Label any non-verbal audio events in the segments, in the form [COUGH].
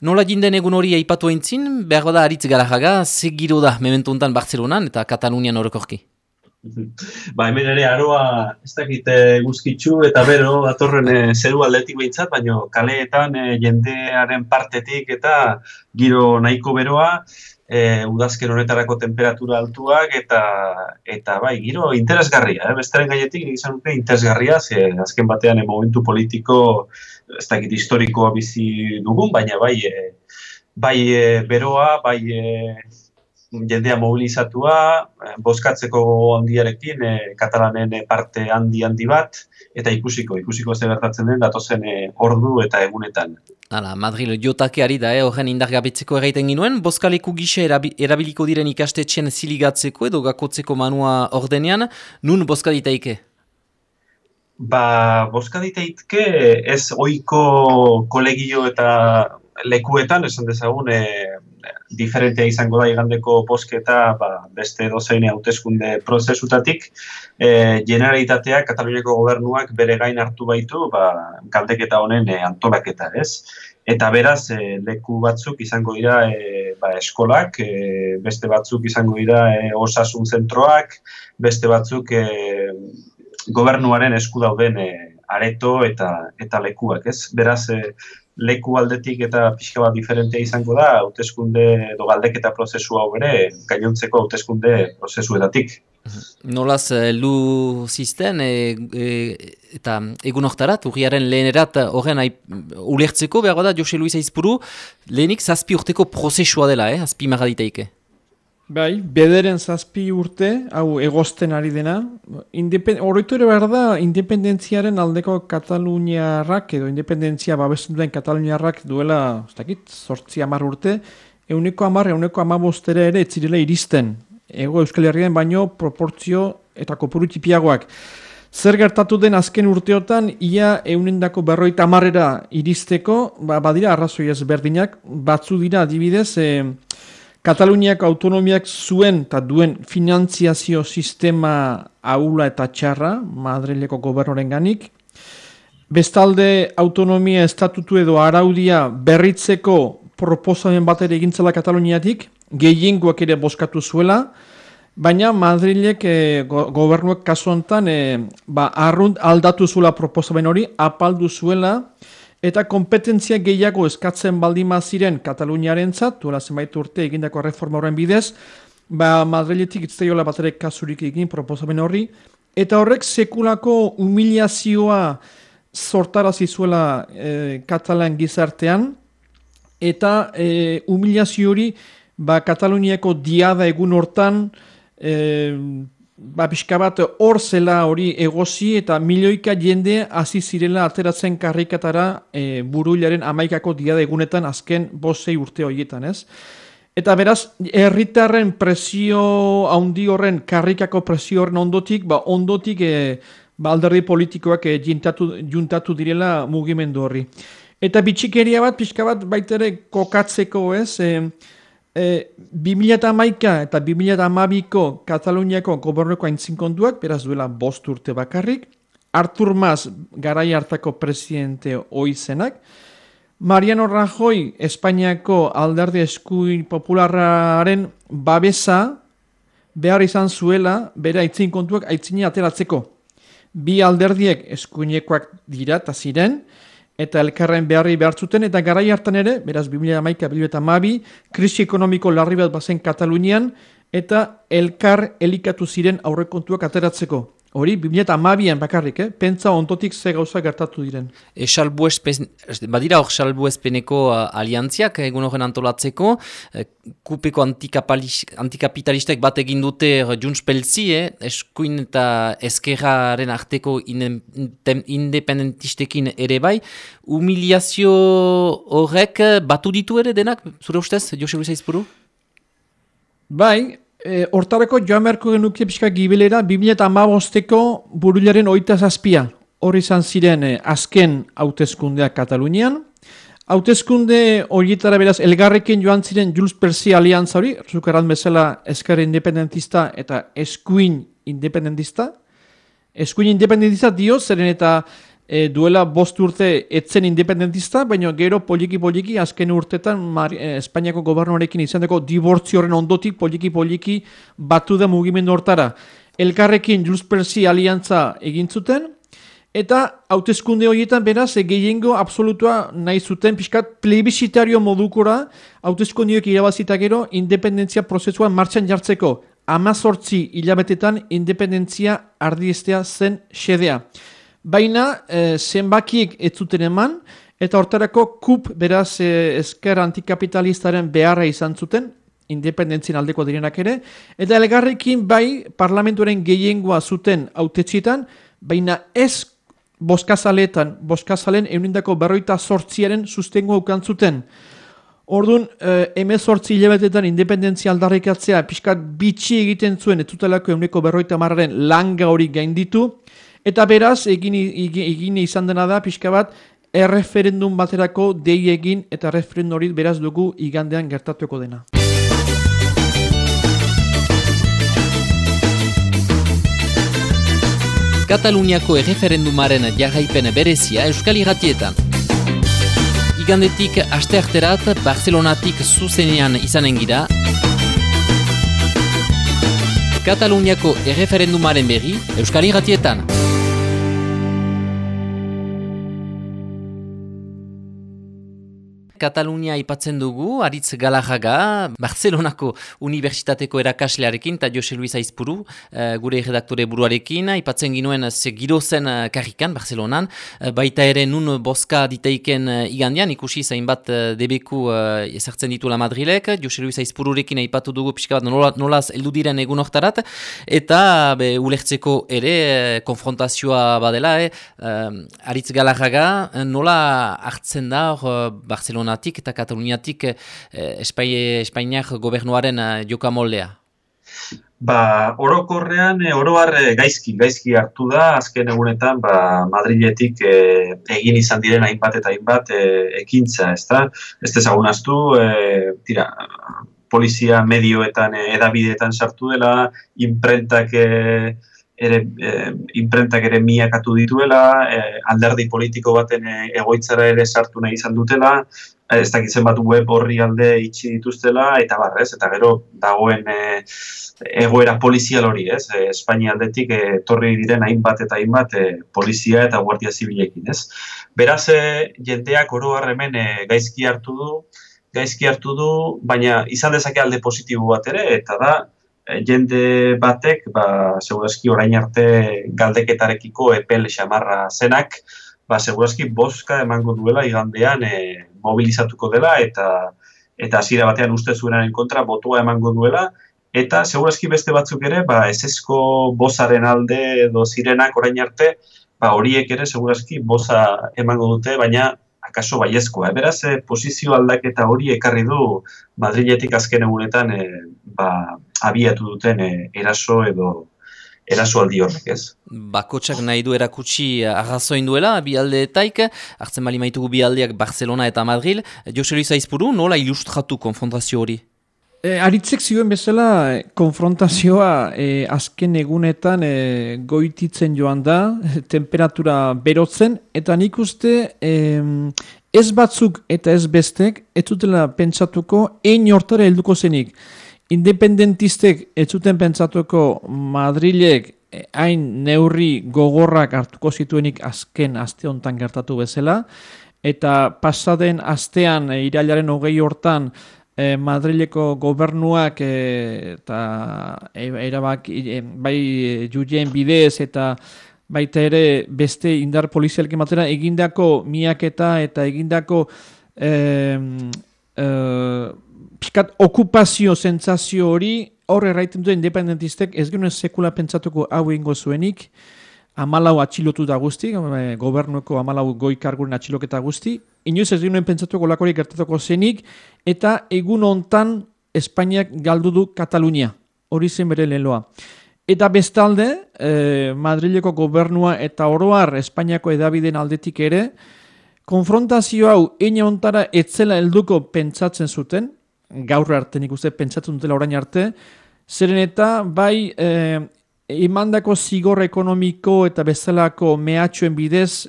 Nola jinden egun hori aipatu aintzin, behar bada aritz gara jaga, ze giro da mementu untan Bartzelonan eta Katalunian horrekorki? [LAUGHS] Ba, hemen ere aroa ez dakite guzkitzu eta bero datorren e, zeru aldetik behintzat, baina kaleetan e, jendearen partetik eta giro nahiko beroa, e, udazken honetarako temperatura altuak eta eta bai, giro interesgarria, eh? bestaren gaietik izan dute interesgarria, ze azken batean e, momentu politiko ez dakit historikoa bizi dugun, baina bai, e, bai e, beroa, bai e, jendea mobilizatua, bozkatzeko handiarekin, katalanen parte handi handi bat, eta ikusiko, ikusiko ze gertatzen den, datozen ordu eta egunetan. Hala, Madrid jotakeari da, eh, horren indargabetzeko erraiten ginuen, bozkaleku gise erabiliko diren ikastetxen ziligatzeko edo gakotzeko manua ordenean, nun bozkaditaike? Ba, boska diteitke ez oiko kolegio eta lekuetan, esan dezagun, e, diferentea izango da igandeko bosketa ba, beste dozein hauteskunde prozesutatik, e, generalitatea Kataluniako gobernuak bere gain hartu baitu ba, galdeketa honen e, antolaketa, ez? Eta beraz, e, leku batzuk izango dira e, ba, eskolak, e, beste batzuk izango dira e, osasun zentroak, beste batzuk e, gobernuaren esku dauden e, areto eta eta lekuak, ez? Beraz, e, leku aldetik eta pixka bat diferentea izango da, hauteskunde edo galdeketa prozesu hau ere, gainontzeko hauteskunde prozesuetatik. Nolaz, eh, lu zisten, e, eta egun oktarat, urriaren lehenerat horren ulertzeko, behar da, Jose Luisa Izpuru, lehenik zazpi urteko prozesua dela, eh? azpi maraditeike. Bai, bederen zazpi urte, hau egozten ari dena. Horretu ere behar da, independentziaren aldeko Kataluniarrak, edo independentzia babestu duen Kataluniarrak duela, ez dakit, sortzi amar urte, euneko amar, euneko amabostere ere etzirela iristen. Ego Euskal Herrian baino proportzio eta kopuru tipiagoak. Zer gertatu den azken urteotan, ia eunendako berroita amarrera iristeko, ba, badira arrazoi ez berdinak, batzu dira adibidez, eh, Kataluniak autonomiak zuen eta duen finantziazio sistema aula eta txarra, Madrileko gobernoren ganik. Bestalde autonomia estatutu edo araudia berritzeko proposamen bat ere egintzela Kataluniatik, gehiengoak ere boskatu zuela, baina Madrilek e, gobernuak kasu honetan e, ba, arrunt aldatu zuela proposamen hori, apaldu zuela, Eta kompetentzia gehiago eskatzen baldima ziren Kataluniaren zat, duela zenbait urte egindako reforma horren bidez, ba Madriletik itzaiola bat ere kasurik egin proposamen horri, eta horrek sekulako humiliazioa sortarazi zuela e, Katalan gizartean, eta e, humiliazio hori ba, Kataluniako diada egun hortan e, ba, pixka bat hor zela hori egozi eta milioika jende hasi zirela ateratzen karrikatara e, buruilaren amaikako dia egunetan azken bosei urte horietan, ez? Eta beraz, herritarren presio handi horren, karrikako presio horren ondotik, ba, ondotik e, ba, alderdi politikoak e, juntatu, juntatu direla mugimendu horri. Eta bitxikeria bat, pixka bat, baitere kokatzeko, ez? E, E, 2008 eta 2008ko Kataluniako gobernoko aintzinkonduak, beraz duela bost urte bakarrik, Artur Mas garai hartako presidente oizenak, Mariano Rajoy Espainiako alderdi eskuin popularraren babesa behar izan zuela bere aintzinkontuak aitzine ateratzeko. Bi alderdiek eskuinekoak dira eta ziren, eta elkarren beharri behartzuten, eta garai hartan ere, beraz 2008 eta mabi, krisi ekonomiko larri bat bazen Katalunian, eta elkar elikatu ziren aurrekontuak ateratzeko. Hori, 2008an bakarrik, eh? pentsa ontotik ze gauza gertatu diren. E, badira hor salbu uh, aliantziak egun horren antolatzeko, e, kupeko antikapitalistek bat egin dute Junts Peltzi, eh? eskuin eta eskerraren arteko independentistekin ere bai. Humiliazio horrek batu ditu ere denak, zure ustez, Jose Luisa Izpuru? Bai, E, hortareko joan beharko genuke pixka gibelera 2008ko burularen oita zazpia. Hor izan ziren e, azken hautezkundeak Katalunian. Hautezkunde horietara beraz elgarrekin joan ziren Jules Persi aliantza hori, zukaran bezala eskare independentista eta eskuin independentista. Eskuin independentista dio, zeren eta e, duela bost urte etzen independentista, baina gero poliki-poliki azken urtetan Mar e, Espainiako gobernuarekin izandeko dibortzioaren ondotik poliki-poliki batu da mugimendu hortara. Elkarrekin Jules Persi aliantza egin zuten, Eta hauteskunde horietan beraz e, gehiengo absolutua nahi zuten pixkat plebisitario modukora hauteskundeok irabazita gero independentzia prozesua martxan jartzeko amazortzi hilabetetan independentzia ardiestea zen xedea. Baina e, zenbakiek ez zuten eman eta hortarako kup beraz e, esker antikapitalistaren beharra izan zuten independentzien aldeko direnak ere, eta elgarrekin bai parlamentuaren gehiengoa zuten autetxietan, baina ez boskazaletan, boskazalen eunindako berroita sortziaren sustengo aukantzuten. Orduan, eh, emezortzi hilabetetan independentzia aldarrikatzea pixkat bitxi egiten zuen etutelako euneko berroita marraren langa hori gainditu, eta beraz, egin, egin, izan dena da, pixka bat, erreferendum baterako dei egin eta referendum hori beraz dugu igandean gertatuko dena. Kataluniako erreferendumaren jarraipen berezia Euskal Iratietan. Igandetik astearterat Barcelonatik zuzenean izanen gira. Kataluniako erreferendumaren berri Euskal Iratietan. Katalunia aipatzen dugu, Aritz Galajaga, Barcelonako Unibertsitateko erakaslearekin, eta Jose Luis Aizpuru, uh, gure redaktore buruarekin, aipatzen ginuen ze giro zen uh, karrikan, Barcelonan, baita ere nun boska diteiken igandian, ikusi zainbat debeku ezartzen ditu la Madrilek, Jose Luis Aizpururekin aipatu dugu pixka bat nola, nolaz eldu diren egun oktarat, eta be, ulertzeko ere konfrontazioa badela, eh? Aritz Galajaga, nola hartzen da uh, Barcelona Barcelonatik eta Kataluniatik eh, Espainiak gobernuaren eh, joka moldea? Ba, orokorrean, eh, oroar eh, gaizki, gaizki hartu da, azken egunetan, ba, Madriletik eh, egin izan diren hainbat eta hainbat eh, ekintza, ez da? Ez dezagun aztu, eh, tira, polizia medioetan, edabideetan sartu dela, imprentak... Eh, ere e, imprentak ere miakatu dituela, alderdi politiko baten egoitzara ere sartu nahi izan dutela, ez dakitzen bat web horri alde itxi dituztela, eta barrez, eta gero dagoen e, egoera polizial hori, ez? E, Espainia aldetik e, torri diren hainbat eta hainbat e, polizia eta guardia zibilekin, ez? Beraz, e, jendeak oro hemen e, gaizki hartu du, gaizki hartu du, baina izan dezake alde positibo bat ere, eta da, jende batek, ba, segurazki orain arte galdeketarekiko epel xamarra zenak, ba, segurazki boska emango duela igandean e, mobilizatuko dela eta eta hasiera batean uste zuenaren kontra botua emango duela eta segurazki beste batzuk ere ba esesko bozaren alde edo zirenak orain arte ba horiek ere segurazki boza emango dute baina akaso baiezkoa. Eh? Beraz, eh, posizio aldaketa hori ekarri du Madriletik azken egunetan eh, ba, abiatu duten eh, eraso edo eraso aldi horrek, ez? Bakotsak nahi du erakutsi arrazoin duela, bi aldeetaik, hartzen bali maitugu bi aldeak Barcelona eta Madrid. Jose Luis Aizpuru, nola ilustratu konfrontazio hori? E, aritzek zioen bezala, konfrontazioa e, azken egunetan e, goititzen joan da, [LAUGHS] temperatura berotzen, eta nik uste e, ez batzuk eta ez bestek, ez dutela pentsatuko, ein hortara helduko zenik independentistek ez zuten pentsatuko Madrilek eh, hain neurri gogorrak hartuko zituenik azken aste hontan gertatu bezala. Eta pasaden astean e, irailaren hogei hortan e, Madrileko gobernuak eta erabak bai jujeen bidez eta baita ere beste indar polizialke matera egindako miaketa eta egindako e, piskat okupazio zentzazio hori hor erraiten duen independentistek ez genuen sekula pentsatuko hau ingo zuenik. Amalau atxilotu da guzti, eh, gobernuko amalau goi karguren atxiloketa guzti, inoiz ez genuen pentsatuko lakorik gertatuko zenik, eta egun hontan Espainiak galdu du Katalunia, hori zen bere leloa. Eta bestalde, eh, Madrileko gobernua eta oroar Espainiako edabiden aldetik ere, konfrontazio hau ina ontara etzela helduko pentsatzen zuten, gaur arte nik uste pentsatzen dutela orain arte, zeren eta bai e, imandako zigor ekonomiko eta bezalako mehatxoen bidez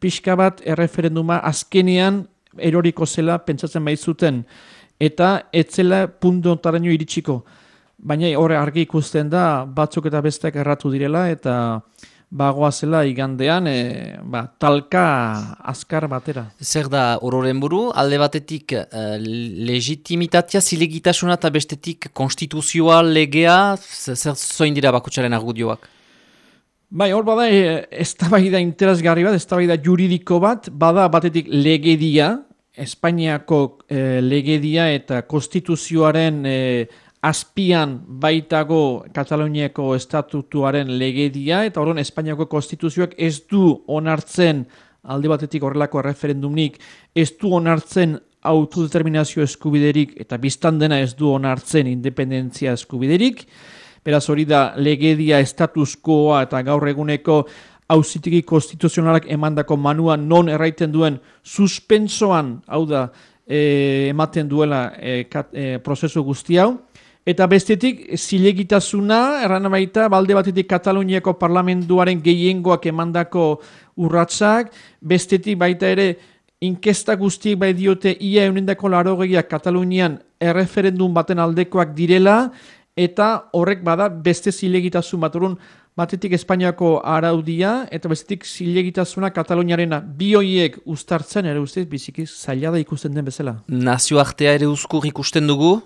pixka bat erreferenduma azkenean eroriko zela pentsatzen zuten eta etzela puntu ontaraino iritsiko. Baina horre argi ikusten da batzuk eta besteak erratu direla eta bagoa zela igandean e, ba, talka azkar batera. Zer da ororen buru, alde batetik uh, legitimitatea, zilegitasuna eta bestetik konstituzioa legea, zer zoin dira bakutsaren argudioak? Bai, hor bada e, ez da da interesgarri bat, ez da juridiko bat, bada batetik legedia, Espainiako e, legedia eta konstituzioaren e, azpian baitago Kataloniako estatutuaren legedia eta horren Espainiako konstituzioak ez du onartzen alde batetik horrelako referendumnik, ez du onartzen autodeterminazio eskubiderik eta biztan dena ez du onartzen independentzia eskubiderik. Beraz hori da legedia estatuskoa eta gaur eguneko hauzitiki konstituzionalak emandako manua non erraiten duen suspensoan, hau da, e, ematen duela e, e, prozesu guzti hau. Eta bestetik, zilegitasuna, erran baita, balde batetik Kataluniako parlamentuaren gehiengoak emandako urratsak, bestetik baita ere, inkesta guztiek bai diote ia eunendako laro Katalunian erreferendum baten aldekoak direla, eta horrek bada beste zilegitasun bat. Batetik Espainiako araudia, eta bestetik zilegitasuna Kataluniarena. Bi hoiek ustartzen, ere ustez, biziki zaila da ikusten den bezala. Nazioartea ere uzkur ikusten dugu,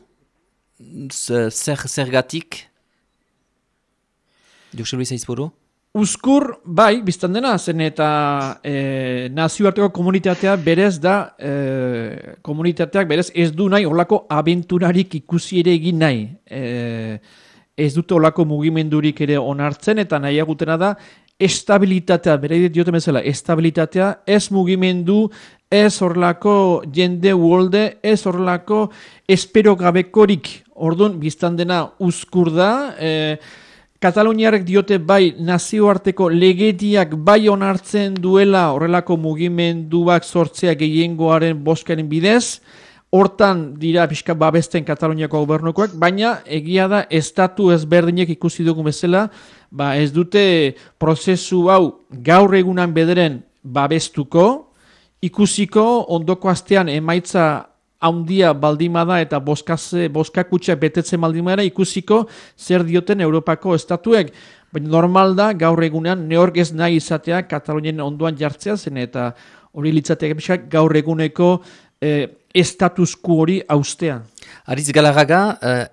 zer zergatik? Jose Luis Aizburu? Uzkur, bai, biztan dena, zen eta e, nazioarteko komunitatea berez da, e, komunitateak berez ez du nahi olako abenturarik ikusi ere egin nahi. E, ez dute olako mugimendurik ere onartzen eta nahiagutena da, estabilitatea, bere diote bezala, estabilitatea, ez mugimendu, ez horlako jende uolde, ez horlako espero gabekorik Orduan, biztan dena uzkur da, e, Kataluniarek diote bai nazioarteko legediak bai onartzen duela horrelako mugimenduak sortzea gehiengoaren boskaren bidez, hortan dira pixka babesten Kataluniako gobernukoak, baina egia da estatu ezberdinek ikusi dugu bezala, ba ez dute prozesu hau gaur egunan bederen babestuko, ikusiko ondoko astean emaitza haundia baldimada eta boskaze, boskakutxa betetzen baldimara ikusiko zer dioten Europako estatuek. Baina normal da gaur egunean neork ez nahi izatea Katalonien onduan jartzea zen eta hori litzatea gaur eguneko eh, estatusku hori austea. Ariz Galarraga, eh,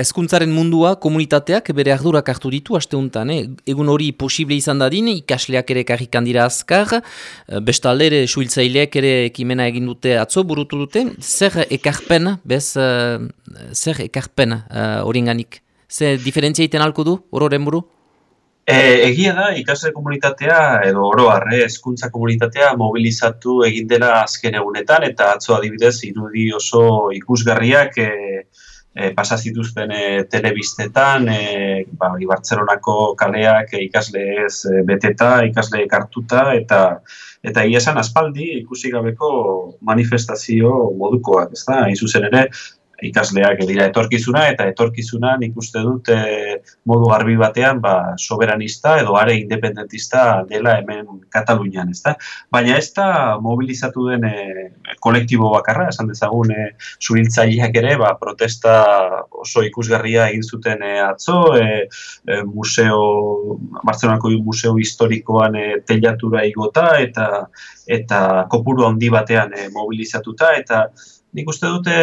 Ezkuntzaren mundua, komunitateak bere ardurak hartu ditu, aste honetan, eh? egun hori posible izan dadin, ikasleak ere karrikan dira azkar, eh, bestalde ere suhiltzaileak ere ekimena egin dute atzo, burutu dute, zer ekarpen, bez, uh, zer ekarpen hori uh, enganik? Zer diferentzia iten alko du, hororen buru? E, egia da, ikasle komunitatea, edo oro harre, ezkuntza komunitatea mobilizatu egin dela azken egunetan, eta atzo adibidez, irudi oso ikusgarriak, e, e, pasa zituzten e, telebistetan, e, ba, Bartzelonako kaleak e, ikasle ez beteta, ikasle kartuta, eta eta esan aspaldi ikusi gabeko manifestazio modukoak, ez da? Hain zuzen ere, ikasleak dira etorkizuna eta etorkizuna nik uste dut e, modu garbi batean ba, soberanista edo are independentista dela hemen Katalunian, ezta? Baina ez da mobilizatu den e, kolektibo bakarra, esan dezagun e, zuhiltzaileak ere, ba, protesta oso ikusgarria egin zuten e, atzo, e, e, museo, Bartzelonako museo historikoan e, telatura igota eta eta kopuru handi batean e, mobilizatuta eta nik uste dute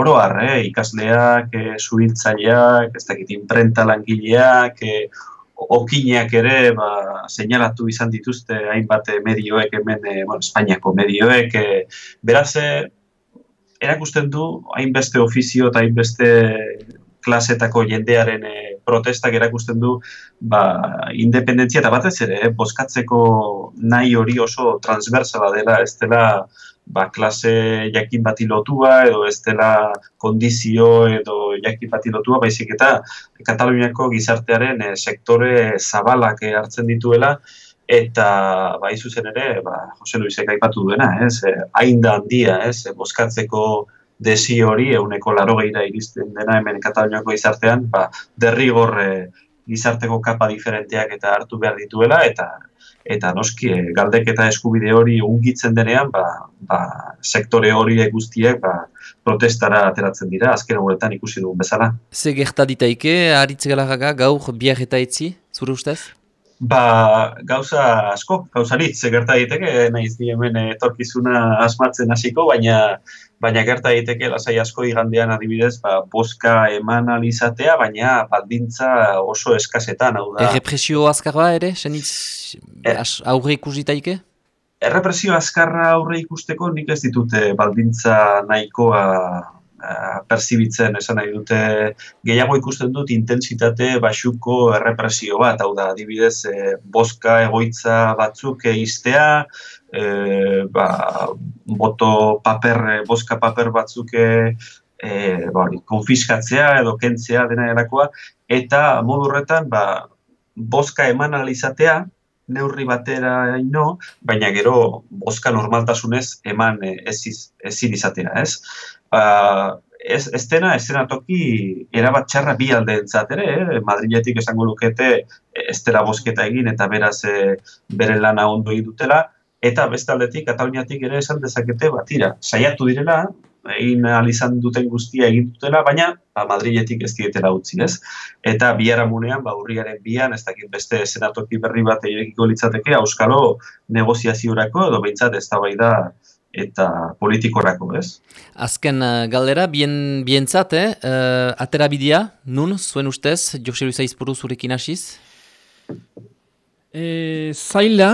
oro har, eh, ikasleak, eh, suhiltzaileak, ez dakit imprenta langileak, eh, okineak ere, ba, seinalatu izan dituzte hainbat medioek hemen, eh, bueno, Espainiako medioek, eh, beraz, eh, erakusten du hainbeste ofizio eta hainbeste klasetako jendearen eh, protestak erakusten du ba, independentzia eta batez ere, eh, boskatzeko nahi hori oso transversala dela, ez dela ba, klase jakin bati lotua edo ez dela kondizio edo jakin bati lotua, baizik eta Kataluniako gizartearen e, sektore zabalak e, hartzen dituela eta bai zuzen ere, ba, Jose Luisek aipatu duena, ez, e, hain da handia, ez, e, boskatzeko desi hori, euneko laro iristen dena hemen Kataluniako gizartean, ba, derrigor gizarteko kapa diferenteak eta hartu behar dituela, eta eta noski e, galdek eta eskubide hori ungitzen denean, ba, ba, sektore hori guztiek ba, protestara ateratzen dira, azken horretan ikusi dugun bezala. Ze gerta ditaike, haritz galarraga, gaur biar eta etzi, zure ustez? Ba, gauza asko, gauza nitz, gerta daiteke, nahiz di hemen etorkizuna asmatzen hasiko, baina baina gerta daiteke lasai asko igandean adibidez, ba, boska eman alizatea, baina baldintza oso eskasetan, hau da. Errepresio azkarra ere, senitz e, aurre ikusitaike? Errepresio azkarra aurre ikusteko nik ez ditute baldintza nahikoa Eh, perzibitzen esan nahi dute gehiago ikusten dut intentsitate basuko errepresio bat, hau da, adibidez, e, boska egoitza batzuk eiztea, e, ba, boto paper, boska paper batzuk e, ba, konfiskatzea edo kentzea dena erakoa, eta modu horretan, ba, boska eman alizatea, neurri batera ino, baina gero boska normaltasunez eman ezin izatea, ez? Ba, ez, ez dena, ez dena toki erabat txarra bi alde ere, eh? Madriletik esango lukete ez dela bosketa egin eta beraz e, bere lana ondo dutela, eta beste aldetik, Kataluniatik ere esan dezakete, batira, saiatu direla, egin izan duten guztia egin dutela, baina ba, Madriletik ez dietela utzi, ez? Eta biharamunean, ba, urriaren bian, ez dakit beste senatoki berri bat egiko litzateke, auskalo negoziaziorako, edo behintzat ez da bai da, eta politikorako, ez? Azken uh, galdera, bien, bientzat, eh? Uh, atera bidea, nun, zuen ustez, Jose Luisa Izpuru zurekin hasiz? E, zaila,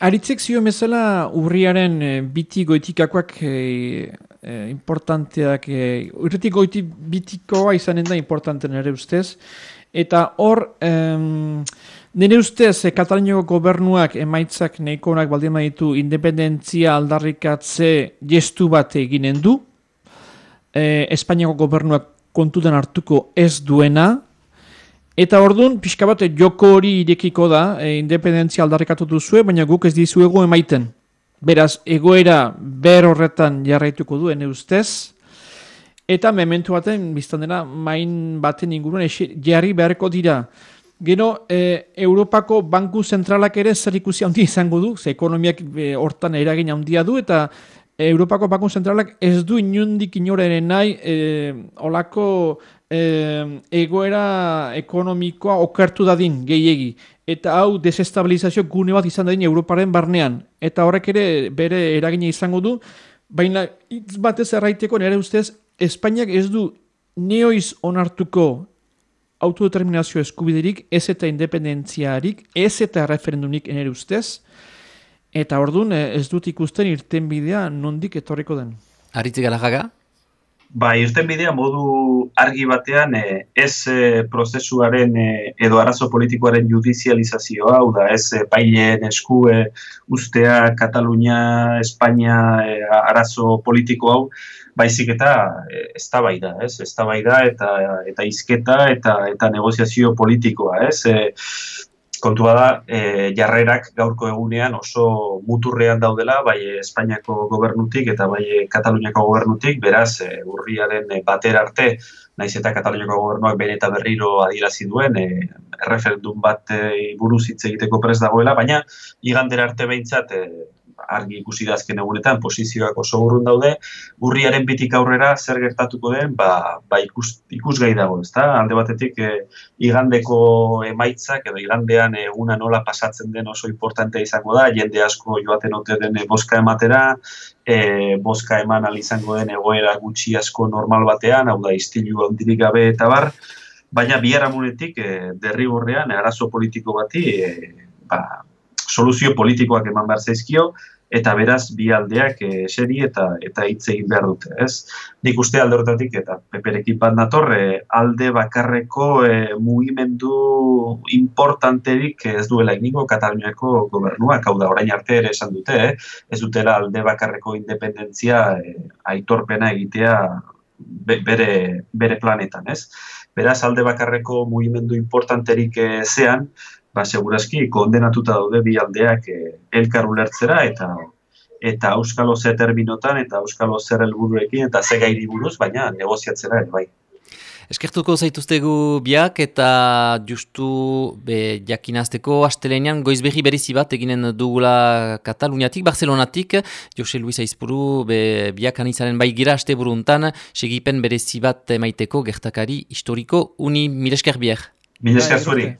aritzek zio mesela urriaren e, biti goitikakoak e, e, importanteak, e, urretik goiti bitikoa izanen da importanten ere ustez, eta hor... Nire ustez, eh, gobernuak emaitzak neikonak baldin ditu independentzia aldarrikatze gestu bat eginen du. Eh, Espainiako gobernuak kontutan hartuko ez duena. Eta orduan, pixka bat, joko hori irekiko da, eh, independentzia aldarrikatu duzue, baina guk ez dizuegu emaiten. Beraz, egoera ber horretan jarraituko du, ene ustez. Eta mementu baten, biztan dena, main baten inguruan, jarri beharko dira. Gero, e, Europako Banku Zentralak ere zer ikusi handia izango du, ze ekonomiak e, hortan eragin handia du, eta Europako Banku Zentralak ez du inundik inoreren nahi e, olako e, egoera ekonomikoa okertu dadin gehiegi. Eta hau desestabilizazio gune bat izan dadin Europaren barnean. Eta horrek ere bere eragina izango du, baina hitz batez erraiteko nire ustez, Espainiak ez du neoiz onartuko autodeterminazio eskubiderik, ez eta independentziarik, ez eta referendunik enere ustez, eta orduan eh, ez dut ikusten irten bidea nondik etorriko den. Aritzi gala jaga? Ba, irten bidea modu argi batean eh, ez eh, prozesuaren edo arazo politikoaren judizializazioa, hau da ez paileen esku ustea Katalunia, Espainia arazo politiko hau, baizik eta e, eztabaida, ez? Eztabaida eta eta hizketa eta eta negoziazio politikoa, ez? E, kontua da, e, jarrerak gaurko egunean oso muturrean daudela, bai Espainiako gobernutik eta bai Kataluniako gobernutik, beraz, e, urriaren bater arte, naiz eta Kataluniako gobernuak bene eta berriro adierazi duen, e, referendum bat e, buruz hitz egiteko prez dagoela, baina igander arte behintzat, e, argi ikusi da azken egunetan posizioak oso urrun daude, urriaren bitik aurrera zer gertatuko den, ba, ba ikus, ikusgai dago, ezta? Alde batetik e, igandeko emaitzak edo igandean eguna nola pasatzen den oso importantea izango da, jende asko joaten ote den e, boska ematera, e, boska eman izango den egoera gutxi asko normal batean, hau da istilu handirik gabe eta bar, baina biharamunetik e, derrigorrean arazo politiko bati e, ba, soluzio politikoak eman behar zaizkio, eta beraz bi aldeak e, seri eta eta hitz egin behar dute, ez? Nik uste alde horretatik eta peperekin bat nator, alde bakarreko e, mugimendu importanterik ez duela egingo Kataluniako gobernuak, hau da orain arte ere esan dute, eh? ez dutela alde bakarreko independentzia e, aitorpena egitea bere, bere planetan, ez? Beraz, alde bakarreko mugimendu importanterik e, zean, ba, segurazki kondenatuta daude bi aldeak eh, elkar ulertzera eta eta euskalo ze terminotan eta euskalo zer helburuekin eta ze gairi buruz, baina negoziatzera ere bai. Eskertuko zaituztegu biak eta justu be, jakinazteko astelenean goiz behi berezi bat eginen dugula Kataluniatik, Barcelonatik, Jose Luis Aizpuru be, biak anizaren bai gira aste buruntan, segipen berezi bat maiteko gertakari historiko uni milesker biak. Milesker zuri.